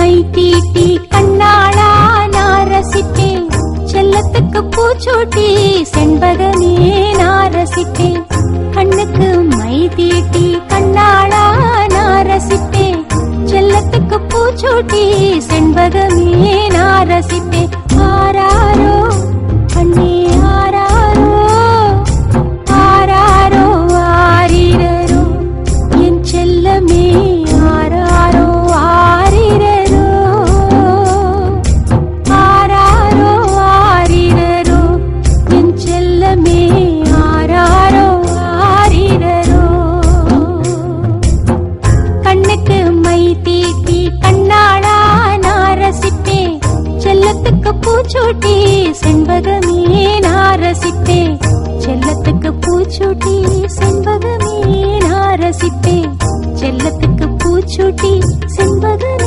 கை தீட்டி கண்ணாளா நான் ரசித்தேன் செல்லத்துக்கு பூச்சோட்டி செண்பகனே நான் ரசித்தேன் கண்ணுக்கு மை தீட்டி கண்ணாளா நான் ரசித்தேன் செல்லத்துக்கு பூச்சோட்டி செண்பகமே நான் செல்லத்துக்கு பூச்சோட்டி செண்பகமே நான் ரசித்தேன் செல்லத்துக்கு பூச்சோட்டி செண்பகமே நான் ரசித்தேன் செல்லத்துக்கு பூச்சோட்டி செண்பகமே